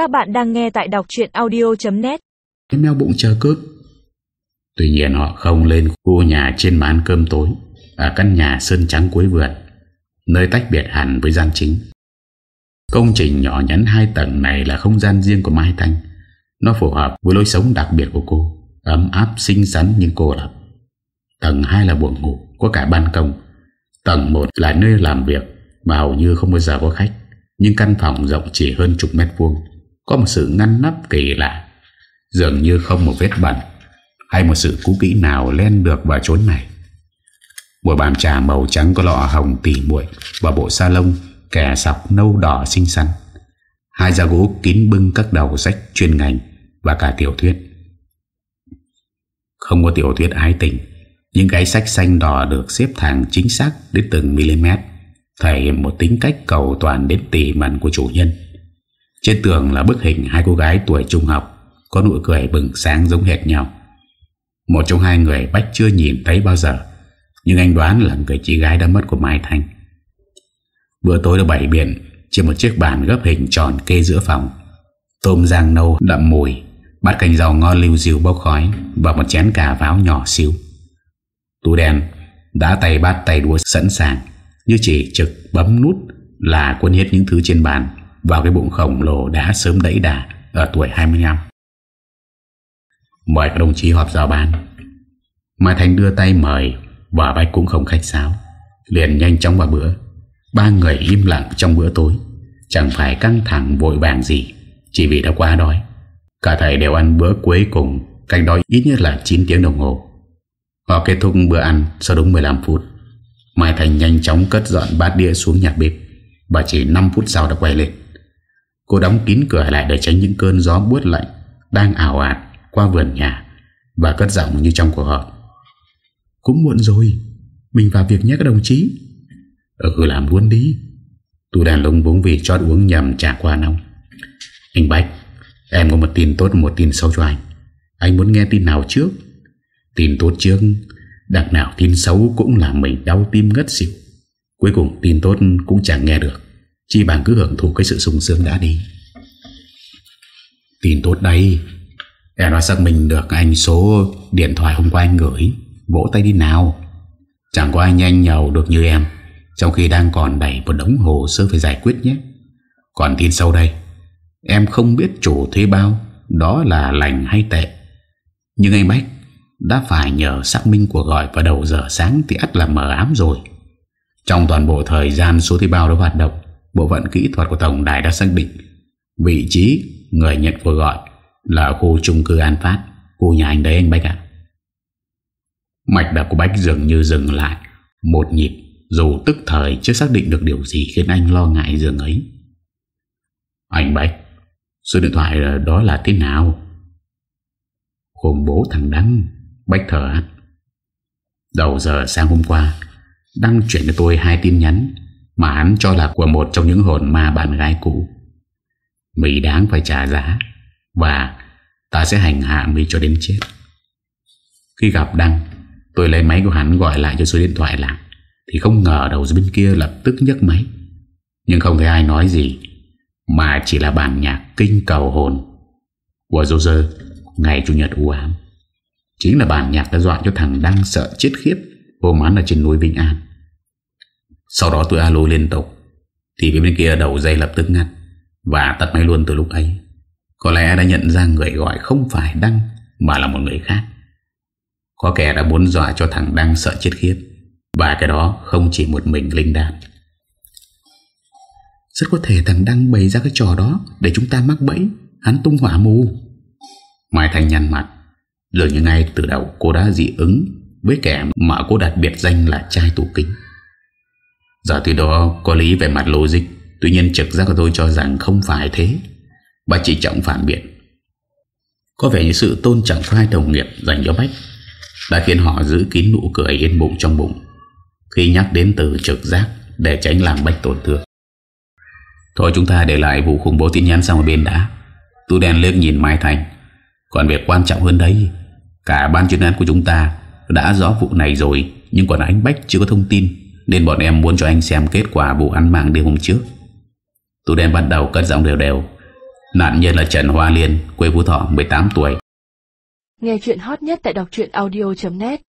Các bạn đang nghe tại đọc chuyện audio.net Mèo bụng chờ cướp. Tuy nhiên họ không lên khu nhà trên màn cơm tối Ở căn nhà sơn trắng cuối vườn Nơi tách biệt hẳn với gian chính. Công trình nhỏ nhắn hai tầng này là không gian riêng của Mai Thanh. Nó phù hợp với lối sống đặc biệt của cô Ấm áp xinh xắn nhưng cô lập Tầng 2 là buồng ngủ Có cả ban công. Tầng 1 là nơi làm việc Và hầu như không bao giờ có khách Nhưng căn phòng rộng chỉ hơn chục mét vuông có một sự ngăn nắp kỳ lạ, Dường như không một vết bẩn, Hay một sự cú kỹ nào len được vào chốn này. Một bàn trà màu trắng có lọ hồng tỉ muội Và bộ sa lông kẻ sọc nâu đỏ xinh xắn. Hai giá gỗ kín bưng các đầu sách chuyên ngành Và cả tiểu thuyết. Không có tiểu thuyết ái tình, Những cái sách xanh đỏ được xếp thẳng chính xác đến từng mm Thể hiện một tính cách cầu toàn đến tỉ mẩn của chủ nhân. Trên tường là bức hình hai cô gái tuổi trung học, Có nụ cười bừng sáng giống hệt nhau. Một trong hai người Bách chưa nhìn thấy bao giờ, Nhưng anh đoán là người chị gái đã mất của Mai Thanh. Bữa tối được bày biện Trên một chiếc bàn gấp hình tròn kê giữa phòng. Tôm rang nâu, đậm mùi, Bát canh rau ngon lưu diêu bốc khói Và một chén cà váo nhỏ xíu. Tú đen Đã tay bát tay đũa sẵn sàng, Như chỉ trực bấm nút Là quân hết những thứ trên bàn. Vào cái bụng khổng lồ đã sớm đẩy đà Ở tuổi 25 Mời các đồng chí họp giao ban. Mai Thành đưa tay mời Và Bách cũng không khách sáo. Liền nhanh chóng vào bữa. Ba người im lặng trong bữa tối. Chẳng phải căng thẳng vội vàng gì, Chỉ vì đã quá đói. Cả thầy đều ăn bữa cuối cùng Cách đói ít nhất là 9 tiếng đồng hồ. Họ kết thúc bữa ăn sau đúng 15 phút. Mai Thành nhanh chóng cất dọn bát đĩa xuống nhà bếp. Và chỉ 5 phút sau đã quay lên. Cô đóng kín cửa lại để tránh những cơn gió buốt lạnh Đang ảo ạt qua vườn nhà Và cất giọng như trong cuộc họp. Cũng muộn rồi Mình vào việc nhé các đồng chí. Ừ làm luôn đi. Tôi đàn lông vốn vì chót uống nhầm trả qua nông Anh Bách Em có một tin tốt một tin xấu cho anh. Anh muốn nghe tin nào trước? Tin tốt trước Đằng nào tin xấu cũng làm mình đau tim ngất xỉu. Cuối cùng tin tốt cũng chẳng nghe được chỉ bằng cứ hưởng thụ cái sự sung sướng đã đi. Tin tốt đây Em đã xác minh được anh số điện thoại hôm qua anh gửi. Vỗ tay đi nào. Chẳng có ai nhanh nhầu được như em, Trong khi đang còn đầy một đống hồ sơ phải giải quyết nhé. Còn tin sau đây. Em không biết chủ thuê bao, Đó là lành hay tệ. Nhưng anh Bách Đã phải nhờ xác minh cuộc gọi vào đầu giờ sáng Thì ắt là mờ ám rồi. Trong toàn bộ thời gian số thuê bao đã hoạt động Bộ phận kỹ thuật của Tổng đài đã xác định Vị trí người nhận cuộc gọi Là khu chung cư An Phát, Khu nhà anh đấy anh Bách ạ. Mạch đập của Bách dường như dừng lại Một nhịp, Dù tức thời chưa xác định được điều gì Khiến anh lo ngại dường ấy. Anh Bách, Số điện thoại đó là thế nào? Hôm bố thằng Đăng, Bách thở Đầu giờ sáng hôm qua, Đăng chuyển cho tôi hai tin nhắn. Mà hắn cho là của một trong những hồn ma bạn gái cũ. Mỹ đáng phải trả giá, Và ta sẽ hành hạ Mỹ cho đến chết. Khi gặp Đăng, Tôi lấy máy của hắn gọi lại cho số điện thoại làm Thì không ngờ đầu bên kia lập tức nhấc máy. Nhưng không thấy ai nói gì, Mà chỉ là bản nhạc kinh cầu hồn Của Roger Ngày Chủ nhật u ám. Chính là bản nhạc đã dọa cho thằng Đăng sợ chết khiếp Hôm hắn ở trên núi Vĩnh An. Sau đó tôi alo liên tục. Thì bên kia đầu dây lập tức ngắt. Và tắt máy luôn từ lúc ấy. Có lẽ đã nhận ra người gọi không phải Đăng, Mà là một người khác. Có kẻ đã muốn dọa cho thằng Đăng sợ chết khiếp. Và cái đó không chỉ một mình Linh Đạt. Rất có thể thằng Đăng bày ra cái trò đó Để chúng ta mắc bẫy. Hắn tung hỏa mù. Mai Thành nhăn mặt. Dường như ngay từ đầu cô đã dị ứng Với kẻ mà cô đặt biệt danh là trai tủ kính. Giờ từ đó có lý về mặt logic. Tuy nhiên trực giác của tôi cho rằng không phải thế. Bà chỉ trọng phản biện. Có vẻ như sự tôn trọng của hai đồng nghiệp dành cho Bách Đã khiến họ giữ kín nụ cười yên bụng trong bụng Khi nhắc đến từ trực giác Để tránh làm Bách tổn thương. Thôi chúng ta để lại vụ khủng bố tin nhắn sang một bên đã. Tú đèn liếc nhìn Mai Thành. Còn việc quan trọng hơn đấy Cả ban chuyên án của chúng ta Đã rõ vụ này rồi, Nhưng còn anh Bách chưa có thông tin. Nên bọn em muốn cho anh xem kết quả vụ ăn mạng đêm hôm trước. Tụi em bắt đầu cất giọng đều đều Nạn nhân là Trần Hoa Liên, quê Phú Thọ, 18 tuổi. Nghe chuyện hot nhất tại đọc audio.net